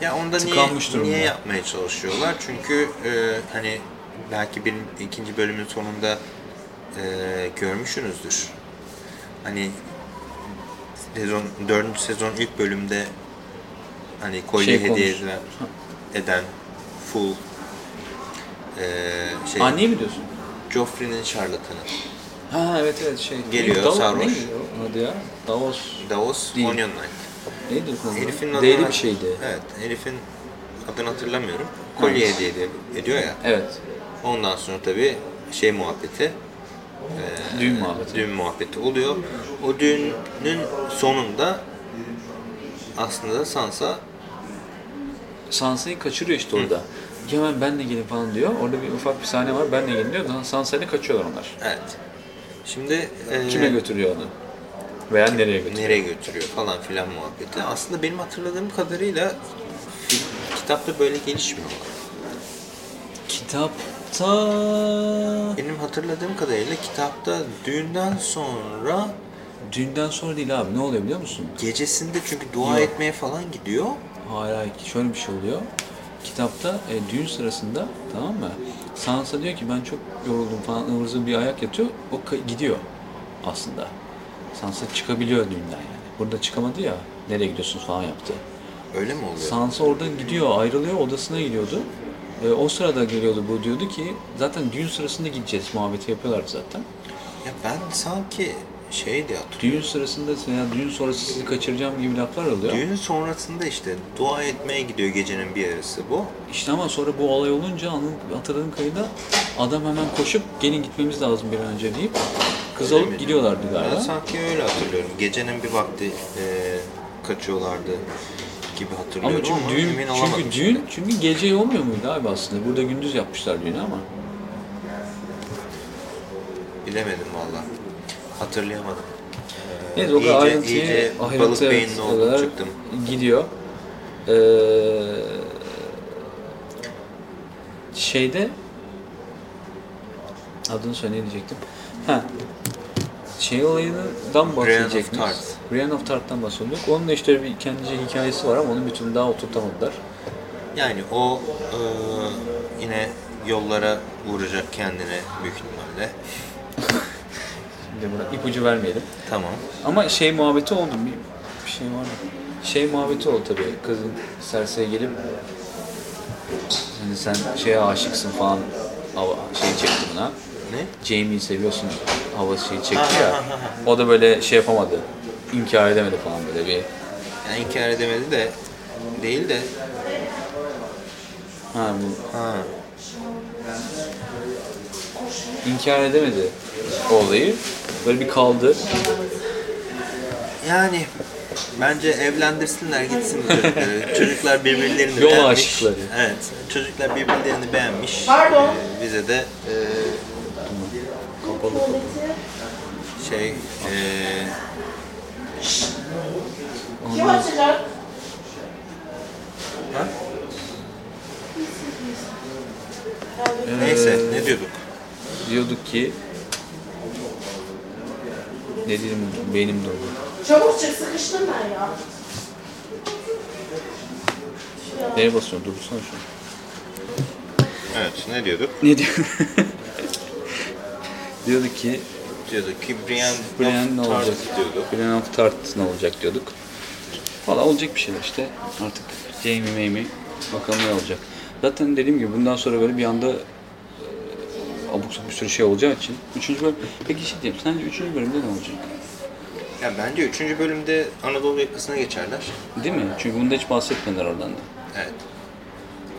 Ya onda niye, durumda. niye yapmaya çalışıyorlar? Çünkü e, hani belki bir ikinci bölümün sonunda e, görmüşsünüzdür. Hani sezon dördüncü sezon ilk bölümde hani kolye Şey hediye eden, eden full e, şey Anneyi mi diyorsun? Joffrey'nin şarlatanı. Ha evet evet şey. Geliyor, Davos- sarhoş. Neydi o adı ya? Davos. Davos Değil. Onion Knight. Neydi o konu? Herifin adını Değerli bir şeydi. Evet, herifin adını hatırlamıyorum. Kolye Evet. hediye ediyor- ya. Evet. Ondan sonra tabii şey muhabbeti, Düğün muhabbeti. düğün muhabbeti oluyor. O düğünün sonunda aslında Sansa Sansa'yı kaçırıyor işte orada. Hemen ben de gelin falan diyor. Orada bir ufak bir sahne var. Ben de gelin diyor. Sansa'yla kaçıyorlar onlar. evet. Şimdi e, Kime götürüyor onu? Veya nereye götürüyor? nereye götürüyor falan filan muhabbeti. Aslında benim hatırladığım kadarıyla film, kitapta böyle gelişmiyor. Kitapta... Benim hatırladığım kadarıyla kitapta düğünden sonra Düğünden sonra değil abi. Ne oluyor biliyor musun? gecesinde çünkü dua etmeye falan gidiyor. Hayır hayır. Şöyle bir şey oluyor. Kitapta e, düğün sırasında tamam mı? Sansa diyor ki ben çok yoruldum falan ıvır zıvır bir ayak yatıyor. O gidiyor aslında. Sansa çıkabiliyor düğünden yani. Burada çıkamadı ya. Nereye gidiyorsun falan yaptı. Öyle mi oluyor? Sansa oradan gidiyor, ayrılıyor, odasına gidiyordu. E, o sırada geliyordu bu diyordu ki zaten düğün sırasında gideceğiz muhabbeti yapıyorlardı zaten. Ya ben sanki şey diye hatırlıyorum. Düğün sırasında veya düğün sonrası sizi kaçıracağım gibi laflar oluyor. Düğünün sonrasında işte dua etmeye gidiyor gecenin bir yarısı bu. İşte ama sonra bu olay olunca hatırladığım kadarıyla adam hemen koşup gelin gitmemiz lazım bir an önce deyip kız alıp mi? gidiyorlardı Ben galiba. sanki öyle hatırlıyorum. Gecenin bir vakti e, kaçıyorlardı gibi Ama hatırlıyorum çünkü ama, düğün, çünkü düğün, çünkü gece olmuyor muydu abi aslında? Burada gündüz yapmışlar düğünü ama. Bilemedim valla. Hatırlayamadım. Ee, Neyse o kadar iyice, ayrıntıya, iyice balık ayrıntıya beyinli oldum çıktım. gidiyor. Ee, şeyde adını söyle ne diyecektim? Ha. Şey olayından bahsedecek miyiz? Brienne of Tarth'tan bahsediyorduk. Onun da işte bir kendince hikayesi var ama onun bir türlü daha oturtamadılar. Yani o e, yine yollara vuracak kendine büyük ihtimalle. Şimdi buna ipucu vermeyelim. Tamam. Ama şey muhabbeti oldu. Bir, bir şey var mı? Şey muhabbeti oldu tabii. Kızın Cersei'ye gelip hani sen şeye aşıksın falan hava şey çekti buna. Ne? Jamie'yi seviyorsun havası şey çekti ya. O da böyle şey yapamadı. İnkar edemedi falan böyle bir. Yani inkar edemedi de değil de Ha bu ha, inkar edemedi o olayı. Böyle bir kaldı. yani bence evlendirsinler gitsin çocukları. Çocuklar birbirlerini Yol beğenmiş. aşıkları. Evet. Çocuklar birbirlerini beğenmiş. Pardon. Ee, bize de e, Kapalı. şey e, Kim açacak? ha? Ee, neyse ne diyorduk? Diyorduk ki ne diyeyim beynim durdu. Çabuk çık sıkıştım ben ya. Neye basıyorsun? Dursana şu. Evet ne diyorduk? Ne diyor? Diyorduk ki diyorduk ki Brian, Brian ne olacak? Diyorduk. Brian of Tarth ne olacak diyorduk. Valla olacak bir şeyler işte. Artık Jamie Mamie bakalım ne olacak. Zaten dediğim gibi bundan sonra böyle bir anda abuk sabuk bir sürü şey olacağı için. Üçüncü bölüm. Peki şey diyeyim. Sence üçüncü bölümde ne olacak? Ya bence 3. bölümde Anadolu yakasına geçerler. Değil mi? Çünkü bunda hiç bahsetmediler oradan da. Evet.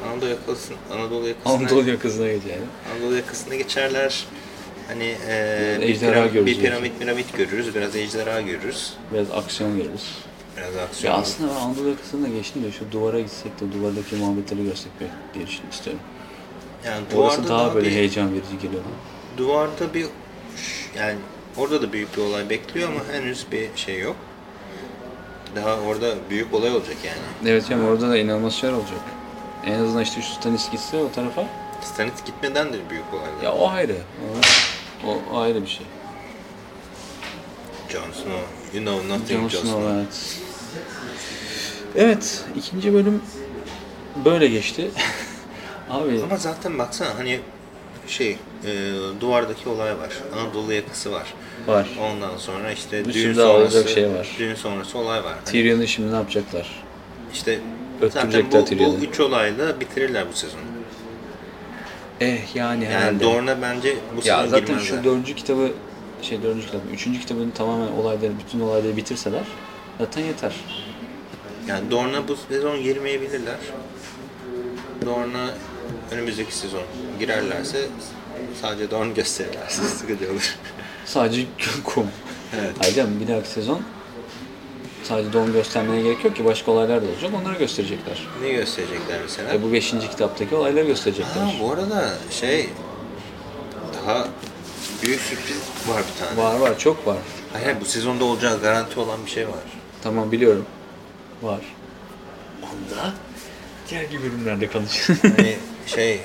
Anadolu yakasına, Anadolu yakasına, Anadolu yakasına geçer. Anadolu yakasına geçerler. Hani e, bir, Ejderha piramit, görürüz bir piramit piramit görürüz, biraz ejderha görürüz. Biraz aksiyon görürüz. Biraz Ya aksiyon. aslında ben Anadolu yakasına geçtim de şu duvara gitsek de duvardaki muhabbetleri görsek diye istiyorum. Yani Orası duvarda daha, böyle bir, heyecan verici geliyor duvarda bir yani orada da büyük bir olay bekliyor ama henüz bir şey yok. Daha orada büyük olay olacak yani. Evet yani orada da inanılmaz şeyler olacak. En azından işte şu Stanis gitse o tarafa. Stannis gitmeden de büyük olaylar. Ya o ayrı. O, o ayrı bir şey. Jon Snow, you know nothing Jon Snow Snow. evet. Evet ikinci bölüm böyle geçti. Abi Ama zaten baksana hani şey e, duvardaki olay var. Anadolu yakası var. var. Ondan sonra işte Bir düğün sürü daha sonrası şey var. Düğün sonrası olay var. Hani Tyrion'u şimdi ne yapacaklar? işte zaten Öttürecekler bu, bu Tyrion'u. üç olayla bitirirler bu sezonu. Eh yani Yani herhalde. Dorne bence bu Ya sezon zaten girmezler. şu dördüncü kitabı şey dördüncü kitabı, üçüncü kitabın tamamen olayları, bütün olayları bitirseler zaten yeter. Yani Dorne bu sezon girmeyebilirler. Dorne önümüzdeki sezon girerlerse sadece Dorne gösterirlerse sıkıcı olur. Sadece kum. Evet. Canım, bir dahaki sezon sadece doğum göstermene gerek yok ki başka olaylar da olacak. Onları gösterecekler. Ne gösterecekler mesela? E bu beşinci kitaptaki olayları gösterecekler. Ha, bu arada şey daha büyük sürpriz var bir tane. Var var çok var. Hayır, hayır, bu sezonda olacağı garanti olan bir şey var. Tamam biliyorum. Var. Onda diğer bölümlerde konuş. Hani şey e,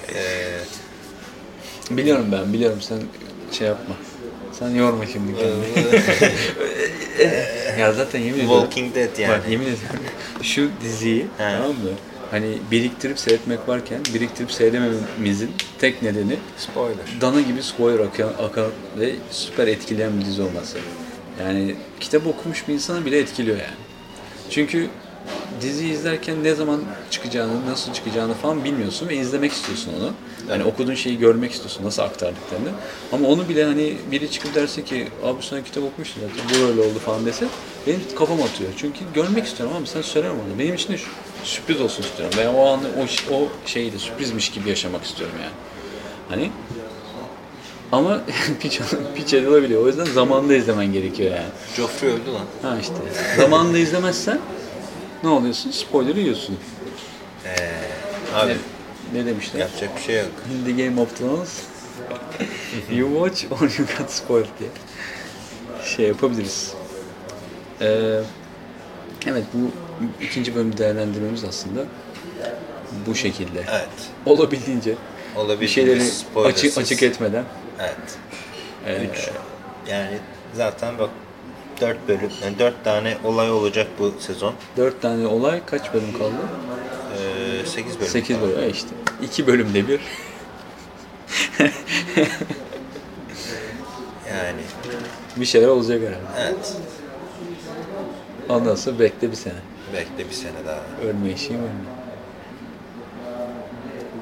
biliyorum ben biliyorum sen şey yapma. Sen yorma şimdi kendini. ya zaten yemin ediyorum. Walking Dead yani. Bak yemin ediyorum şu diziyi tamam mı? Hani biriktirip seyretmek varken biriktirip seyredemememizin tek nedeni Spoiler. dana gibi spoiler akan, akan ve süper etkileyen bir dizi olması. Yani kitap okumuş bir insanı bile etkiliyor yani. Çünkü dizi izlerken ne zaman çıkacağını, nasıl çıkacağını falan bilmiyorsun ve izlemek istiyorsun onu. Hani okuduğun şeyi görmek istiyorsun, nasıl aktardıklarını. Ama onu bile hani biri çıkıp derse ki abi sen kitap okumuştun zaten bu öyle oldu falan dese benim kafam atıyor. Çünkü görmek istiyorum ama sen söyleme bana. Benim için de sürpriz olsun istiyorum. Veya o anı o, o şeyi de sürprizmiş gibi yaşamak istiyorum yani. Hani ama piç, piç edilebiliyor. O yüzden zamanında izlemen gerekiyor yani. Joffrey öldü lan. Ha işte. Zamanında izlemezsen ne oluyorsun? Spoiler yiyorsun. Ee, abi Ne, ne demişler? yapacak bir şey yok. In the Game of Thrones you watch or you got spoiled diye. Şey yapabiliriz. Ee, evet bu ikinci bölümü değerlendirmemiz aslında bu şekilde. Evet. Olabildiğince bir Olabildiğince şeyleri spoilersız. açık, açık etmeden. Evet. Ee, Üç. Yani zaten bak dört bölüm, yani dört tane olay olacak bu sezon. Dört tane olay kaç bölüm kaldı? Ee, sekiz bölüm. 8 kaldı. bölüm. E işte. 2 bölümde bir. Yani Bir şeyler olacak herhalde. evet. Ondan sonra bekle bir sene. Belki de bir sene daha. Ölme işim ölme.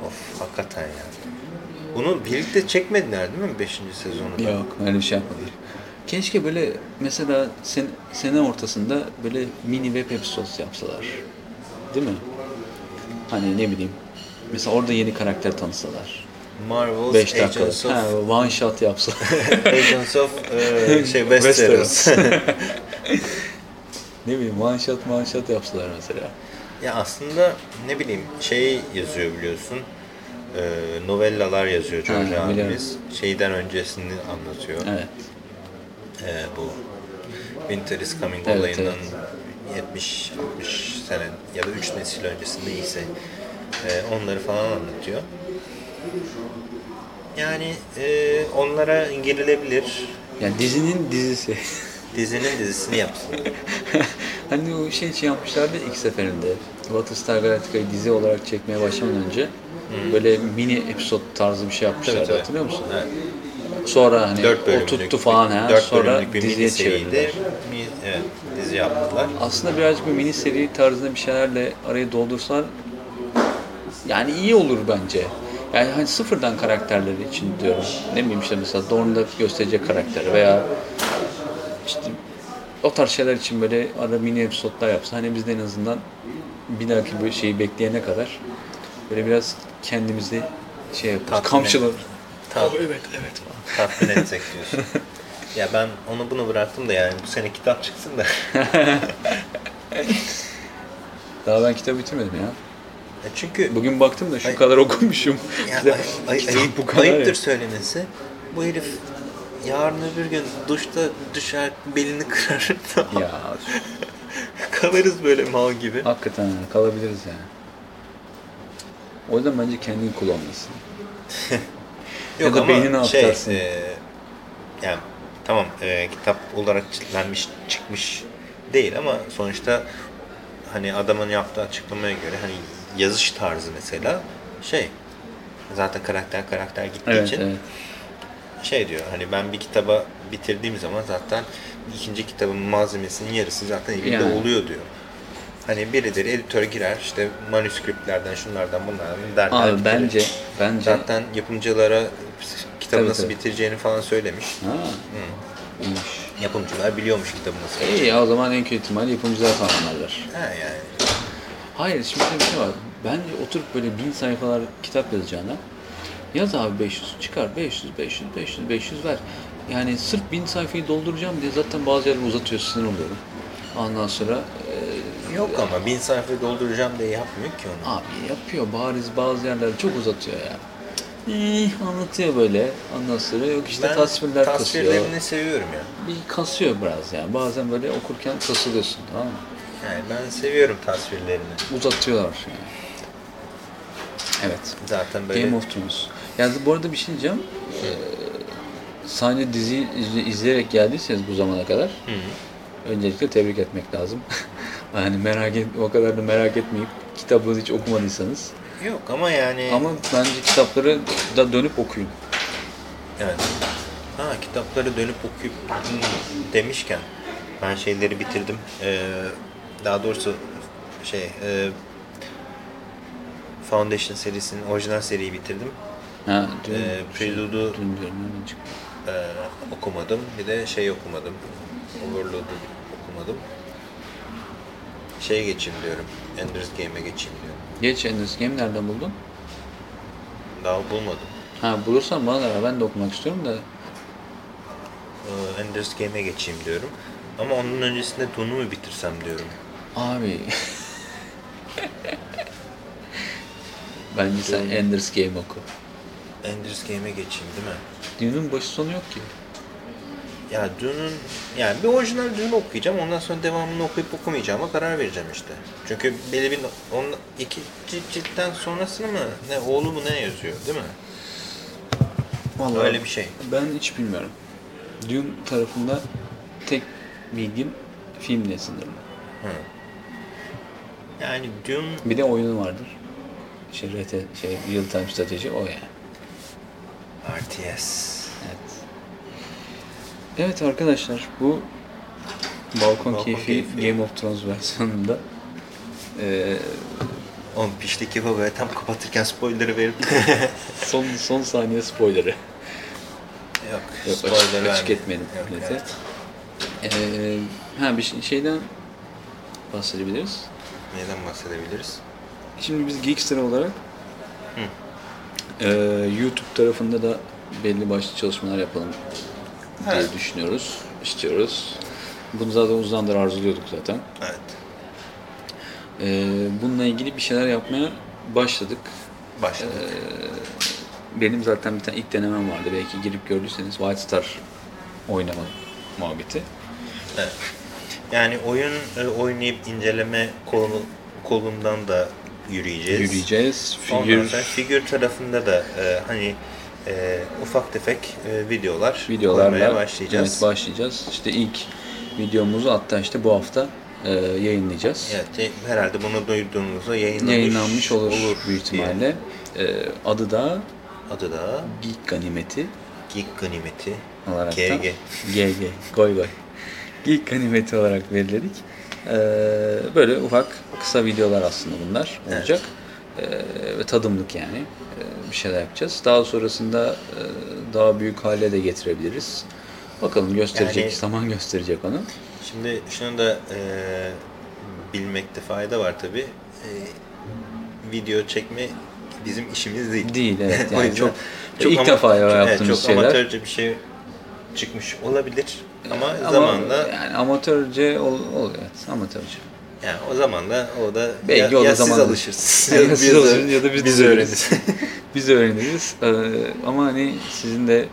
Of hakikaten ya. Bunu birlikte çekmediler değil mi 5. sezonu? Yok öyle bir şey yapmadılar. Keşke böyle mesela sen, sene ortasında böyle mini web episodes yapsalar. Değil mi? Hani ne bileyim. Mesela orada yeni karakter tanısalar. Marvel's 5 dakika. Agents of, Ha, one shot yapsalar. Agents of e, şey Westeros. ne bileyim one shot one shot yapsalar mesela. ya aslında ne bileyim şey yazıyor biliyorsun. E, novellalar yazıyor George Ha, biliyorum. Şeyden öncesini anlatıyor. Evet. Ee, bu Winter is Coming Evet, olayından evet. 70-60 sene ya da 3 nesil öncesinde ise e, onları falan anlatıyor. Yani e, onlara girilebilir. Yani dizinin dizisi. Dizinin dizisini yapsın. hani o şey için yapmışlardı ilk seferinde. Battlestar Galactica'yı dizi olarak çekmeye başlamadan önce böyle mini episod tarzı bir şey yapmışlardı Tabii, tabii. hatırlıyor musun? Evet. Sonra hani Dört bölümlük, tuttu falan ha. dört Sonra bölümlük bir diziye mini seriydi. çevirdiler. Mi- Evet, dizi yaptılar. Aslında birazcık bir mini seri tarzında bir şeylerle arayı doldursalar yani iyi olur bence. Yani hani sıfırdan karakterleri için diyorum. Ne bileyim işte mesela Dorn'da gösterecek karakter veya işte o tarz şeyler için böyle ara mini episodlar yapsa hani biz de en azından bir dahaki bu şeyi bekleyene kadar böyle biraz kendimizi şey yaparız. Tatmin Tat- evet evet. tatmin etsek diyorsun. ya ben onu bunu bıraktım da yani bu sene kitap çıksın da. Daha ben kitabı bitirmedim ya. Ya çünkü Bugün baktım da şu Ay- kadar okumuşum. ya, Kitap- ay- ay- kitap ayıp- bu kadar ya. ayıptır söylemesi. Bu herif yarın öbür gün duşta düşer belini kırar. Ya Kalırız böyle mal gibi. Hakikaten ya, kalabiliriz yani. O yüzden bence kendini kullanmasın. Ya da beynini aktarsın. e, yani tamam e, kitap olarak çizlenmiş çıkmış değil ama sonuçta hani adamın yaptığı açıklamaya göre hani yazış tarzı mesela şey zaten karakter karakter gittiği Evet, için evet. şey diyor hani ben bir kitaba bitirdiğim zaman zaten ikinci kitabın malzemesinin yarısı zaten elimde Yani. oluyor diyor. Hani biridir editör girer işte manuskriptlardan şunlardan bunlardan derler. Abi bitirir. bence bence Zaten yapımcılara kitabı Tabii, nasıl tabii. bitireceğini falan söylemiş. ha, iyiymiş. Yapımcılar biliyormuş kitabı nasıl İyi ya o zaman en kötü ihtimal yapımcılar tamamlarlar. Ha yani. Hayır şimdi bir şey var. Bence oturup böyle bin sayfalar kitap yazacağına yaz abi 500 çıkar 500 500 500 500 ver. Yani sırf bin sayfayı dolduracağım diye zaten bazı yerleri uzatıyor sinir oluyorum. Ondan sonra Yok ama bin sayfa dolduracağım diye yapmıyor ki onu. Abi yapıyor bariz bazı yerleri çok uzatıyor ya. Eh, anlatıyor böyle. Ondan sonra yok işte ben tasvirler kasıyor. tasvirlerini seviyorum ya. Bir kasıyor biraz yani. Bazen böyle okurken kasılıyorsun tamam mı? Yani ben seviyorum tasvirlerini. Uzatıyorlar yani. Evet. Zaten böyle Game of Thrones. Yani bu arada bir şey diyeceğim. Ee, sadece izle- izleyerek geldiyseniz bu zamana kadar Hı hı. öncelikle tebrik etmek lazım. yani merak et, o kadar da merak etmeyip kitabı hiç okumadıysanız. Yok ama yani Ama bence kitapları da dönüp okuyun. Evet. Ha kitapları dönüp okuyup demişken ben şeyleri bitirdim. Ee, daha doğrusu şey e, Foundation serisinin orijinal seriyi bitirdim. Ha, dün, Ee, Prelude'u dün çıktı. e, okumadım. Bir de şey okumadım. Overlord'u okumadım. Şeye geçeyim diyorum. Ender's Game'e geçeyim diyorum. Geç Ender's Game nereden buldun? Daha bulmadım. Ha bulursan bana da ben de okumak istiyorum da. Ee, Ender's Game'e geçeyim diyorum. Ama onun öncesinde Dune'u mu bitirsem diyorum. Abi. Bence sen Ender's Game oku. Ender's Game'e geçeyim değil mi? Dune'un başı sonu yok ki. Ya Dune'un yani bir orijinal Dune okuyacağım ondan sonra devamını okuyup okumayacağıma karar vereceğim işte. Çünkü belli bir on, iki cilt- ciltten sonrasını mı ne oğlu mu ne yazıyor değil mi? Vallahi Öyle bir şey. Ben hiç bilmiyorum. Dune tarafında tek bilgim film nesindir. Hı. Yani Dune Bir de oyunu vardır. Şey, RT, şey, real time strateji o yani. RTS. Evet. Arkadaşlar bu Balkon, Balkon Keyfi, Keyfi. Game of Thrones versiyonunda eee On pişlik yapıp böyle tam kapatırken spoiler'ı verip son son saniye spoilerı. Yok, Yok spoiler açık, açık etmedim Yok, evet. Eee, ha bir şey- şeyden bahsedebiliriz. Neden bahsedebiliriz? Şimdi biz Geekstra olarak Hı. eee, YouTube tarafında da belli başlı çalışmalar yapalım diye Evet. düşünüyoruz, istiyoruz. Bunu zaten uzundan arzuluyorduk zaten. Evet. Eee, bununla ilgili bir şeyler yapmaya başladık. Başladık. Benim zaten bir tane ilk denemem vardı. Belki girip gördüyseniz White Star oynama muhabbeti. Evet. Yani oyun e, oynayıp inceleme kolu, kolundan da yürüyeceğiz. Yürüyeceğiz. Ondan Figür sonra figür tarafında da e, hani e, ufak tefek e, videolar videolarla koymaya başlayacağız. Evet, başlayacağız. İşte ilk videomuzu hatta işte bu hafta e, yayınlayacağız. Evet, e, herhalde bunu duyduğunuzda yayınlanmış, Yayınlanmış olur, büyük diye. ihtimalle. E, adı da Adı da Geek Ganimeti. Geek ganimeti. olarak GG. GG, goy goy. Geek ganimeti olarak belirledik. Ee, böyle ufak kısa videolar aslında bunlar olacak. Ee, ve tadımlık yani. Ee, bir şeyler yapacağız. Daha sonrasında e, daha büyük hale de getirebiliriz. Bakalım gösterecek, Yani- zaman gösterecek onu. Şimdi şunu da e, bilmekte fayda var tabi. E, video çekme bizim işimiz değil. Değil evet. Yani yüzden çok, çok ilk ama- defa evet, yaptığımız çok şeyler. amatörce bir şey çıkmış olabilir. Ama, Ama zamanla yani amatörce ol, oluyor. Evet, amatörce. Yani o zaman da o da Belki ya, o da ya siz alışırsınız Ya siz alışın ya da biz, biz öğreniriz. biz öğreniriz. Ee, ama hani sizin de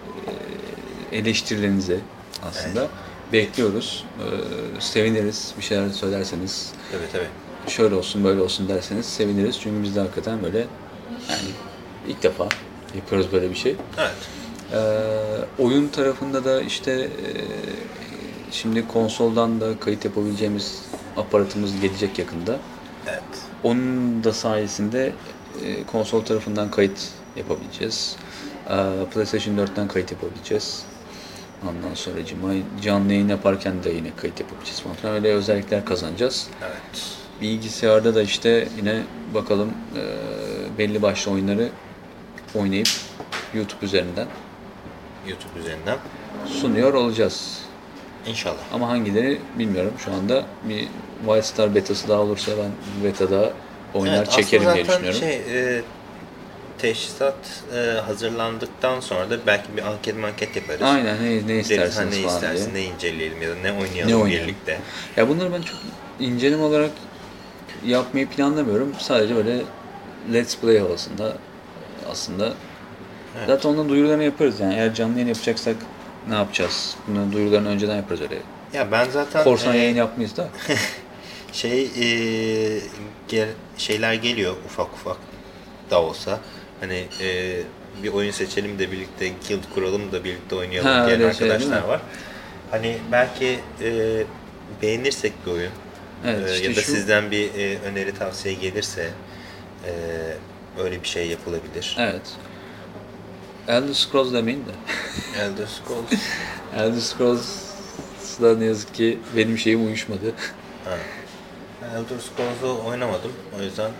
e, eleştirilerinizi aslında bekliyoruz. Ee, seviniriz. Bir şeyler söylerseniz. tabii tabii. Şöyle olsun böyle olsun derseniz seviniriz. Çünkü biz de hakikaten böyle yani ilk defa yapıyoruz böyle bir şey. Evet. Ee, oyun tarafında da işte e, şimdi konsoldan da kayıt yapabileceğimiz aparatımız gelecek yakında. Evet. Onun da sayesinde e, konsol tarafından kayıt yapabileceğiz. Ee, PlayStation 4'ten kayıt yapabileceğiz. Ondan sonra canlı yayın yaparken de yine kayıt yapabileceğiz falan. Öyle özellikler kazanacağız. Evet. Bilgisayarda da işte yine bakalım e, belli başlı oyunları oynayıp YouTube üzerinden YouTube üzerinden. sunuyor olacağız. İnşallah. Ama hangileri bilmiyorum şu anda. Bir Wildstar betası daha olursa ben betada oyunlar Evet, çekerim diye düşünüyorum. Şey, e, teşhisat e, hazırlandıktan sonra da belki bir anket manket yaparız. Aynen ne, ne Deriz, ha, isterseniz ne istersin, diye. ne inceleyelim ya da ne oynayalım, Ne oynayalım? birlikte. Ya bunları ben çok inceleme olarak yapmayı planlamıyorum. Sadece böyle let's play havasında aslında. Evet. Zaten onun duyurularını yaparız yani. Eğer canlı yayın yapacaksak ne yapacağız? Bunun duyurularını önceden yaparız öyle. Ya ben zaten Korsan e, yayın yapmayız da. şey e, gel, şeyler geliyor ufak ufak da olsa. Hani e, bir oyun seçelim de birlikte guild kuralım da birlikte oynayalım Ha, diyen şey, arkadaşlar mi? var. Hani belki e, beğenirsek bir oyun Evet, e, işte ya da şu- sizden bir e, öneri tavsiye gelirse e, öyle bir şey yapılabilir. Evet. Elder Scrolls demeyin de. Elder Scrolls. Elder Scrolls'la ne yazık ki benim şeyim uyuşmadı. Ha. Elder Scrolls'u oynamadım. O yüzden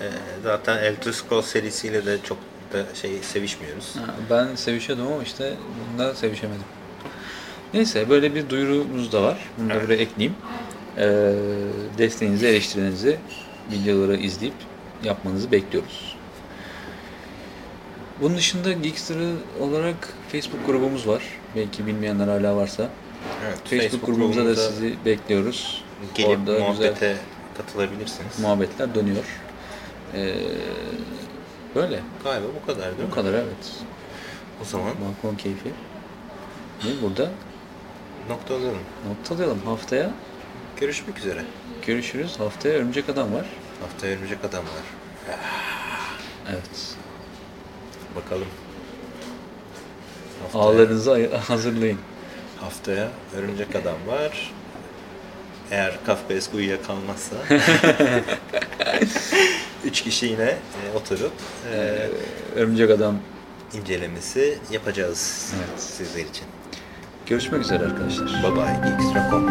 e, zaten Elder Scrolls serisiyle de çok da şey sevişmiyoruz. Ha, ben sevişiyordum ama işte bunda sevişemedim. Neyse böyle bir duyurumuz da var. Bunu da Evet. buraya ekleyeyim. Ee, desteğinizi, eleştirilerinizi videoları izleyip yapmanızı bekliyoruz. Bunun dışında Geekster olarak Facebook grubumuz var. Belki bilmeyenler hala varsa. Evet, Facebook, grubumuza da sizi bekliyoruz. gelip Orada muhabbete güzel katılabilirsiniz. muhabbetler dönüyor. Ee, böyle. Galiba bu kadar değil Bu mi? kadar evet. O zaman Balkon keyfi. Ne burada? noktalayalım. Noktalayalım. Haftaya Görüşmek üzere. görüşürüz. Haftaya Örümcek Adam var. Haftaya örümcek adam var. Evet. Bakalım. Haftaya, Ağlarınızı ay- hazırlayın. haftaya örümcek adam var. Eğer Kafkaesk uyuyakalmazsa üç kişi yine e, oturup e, Örümcek Adam. incelemesi yapacağız Evet. sizler için. Görüşmek üzere arkadaşlar. Bye bye. Geeks.com